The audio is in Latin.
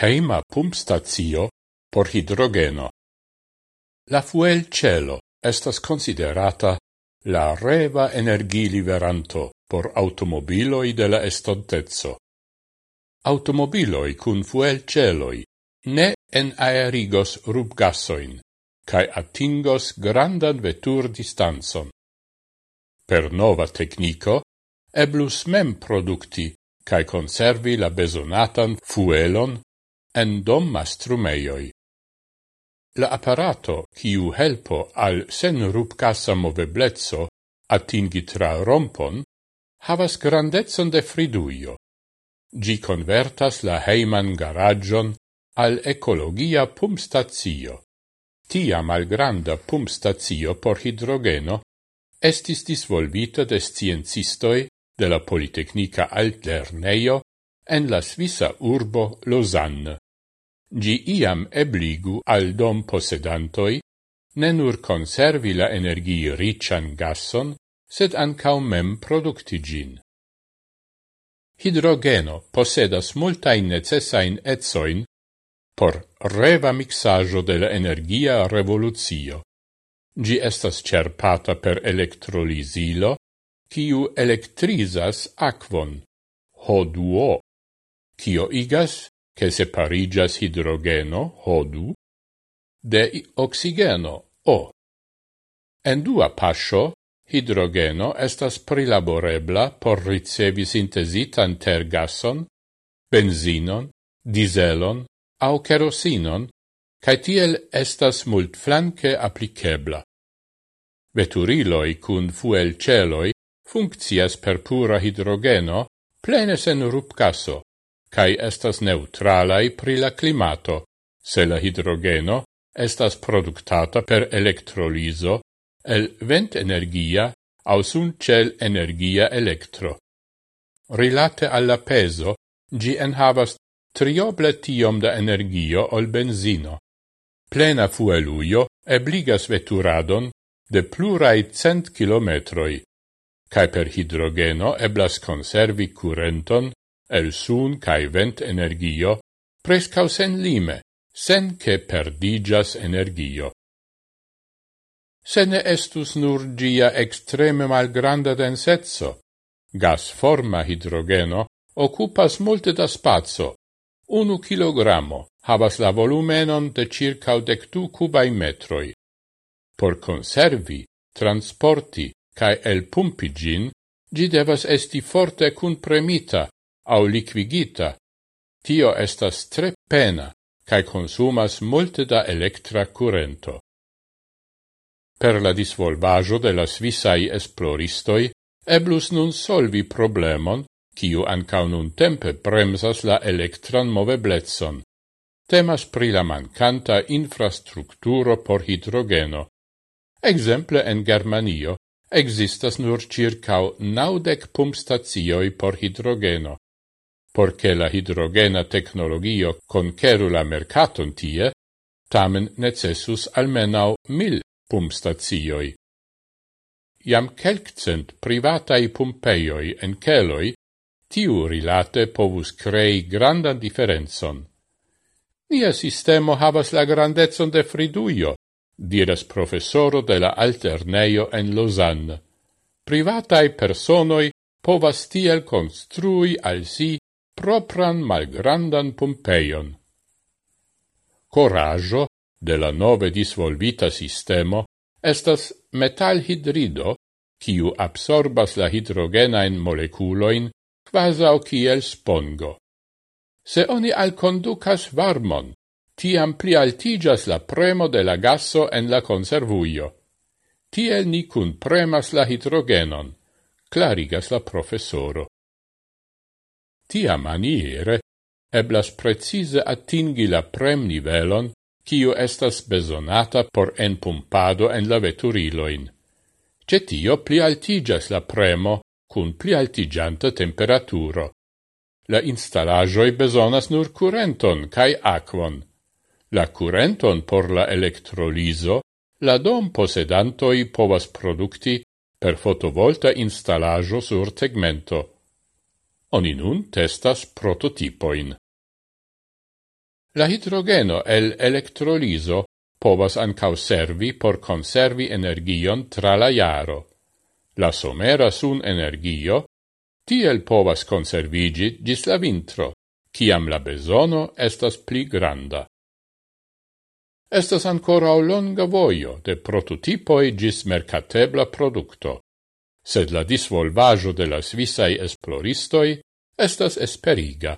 heima pumpstazio por hidrogeno. La fuel cielo estas considerata la reva energiliveranto por automobiloi de la estontezzo. Automobiloi cun fuel celoi ne en aerigos rubgassoin, cae atingos grandan vetur distanzon. Per nova tecnico, eblus mem producti cae conservi la besonatan fuelon en dommastrumeioi. La apparato, kiu helpo al sen rupcasa moveblezzo attingi tra rompon, havas grandezon de friduio. Gi convertas la heiman garagion al ecologia pumpstazio. Tia malgranda pumpstazio por hidrogeno estis disvolvita de sciencistoi de la Politecnica Altlerneio en la Svisa urbo Lausanne gi iam ebligu al dom posedantoi ne nur conservi la energii riccian gasson, sed ancau mem productigin. Hidrogeno posedas multain necessain etsoin por reva mixaggio de la energia revoluzio. Gi estas cerpata per electrolisilo, kiu electrizas aquon, H2O, kio igas che separigas hidrogeno, hodu, de oxigeno, o. En dua pascio, hidrogeno estas prilaborebla por ricevi sintesitan tergason, benzinon, dieselon, au kerosinon, cae tiel estas multflanque applicebla. Veturiloi cun fuelceloi funccias per pura hidrogeno plene sen rupcaso, cae estas neutralai pri la climato, se la hidrogeno estas productata per electroliso el vent energia au sun cel energia electro. Rilate alla peso, gi enhavas trioble tiom da energio ol benzino. Plena fueluio ebligas veturadon de plurai cent kilometroi, cae per hidrogeno eblas conservi curenton el sun cae vent energio, prescau sen lime, sen che perdigas energio. Se ne estus nur gia extreme malgranda densetso, gas forma hidrogeno occupas multe da spazio, unu kilogrammo havas la volumenon de circa dectu cubai metroi. Por conservi, transporti, cae el pumpigin, gi devas esti forte cun premita au liquigita, tio estas tre pena, cae consumas multe da electra currento. Per la disvolvajo de la Svissai esploristoi, eblus nun solvi problemon, kiu ancau nun tempe bremsas la electran moveblezon. Temas pri la mancanta infrastrukturo por hidrogeno. Exemple en Germanio existas nur circau naudec pumpstazioi por hidrogeno, porque la hidrogena tecnologio conqueru la mercaton tie, tamen necessus almenau mil pumpstazioi. Iam quelccent privatai pumpeioi en celoi, tiu rilate povus crei grandan differenzon. Nia sistemo havas la grandezon de friduio, diras professoro de la alterneio en Lausanne. Privatai personoi povas tiel construi al si propran malgrandan Pompeion. Coraggio de la nove disvolvita sistemo estas metalhidrido, quiu absorbas la hidrogenain moleculoin quasau kiel spongo. Se oni alconducas varmon, tiam pli altigas la premo de la gasso en la conservuio. Tiel ni cun premas la hidrogenon, clarigas la professoro tia maniere eblas precise attingi la prem nivelon cio estas besonata por enpumpado en la veturiloin. Cetio pli altigas la premo cun pli altigianta temperaturo. La instalagioi besonas nur curenton cae aquon. La curenton por la electroliso la dom posedantoi povas producti per fotovolta instalajo sur tegmento. Oni nun testas prototipoin. La hidrogeno el electroliso povas ancau servi por conservi energion tra la iaro. La somera sun energio tiel povas conservigi gis la vintro, ciam la besono estas pli granda. Estas ancora o longa voio de prototipoi gis mercatebla producto sed la disvolvajo de la Svissai esploristoi estas esperiga.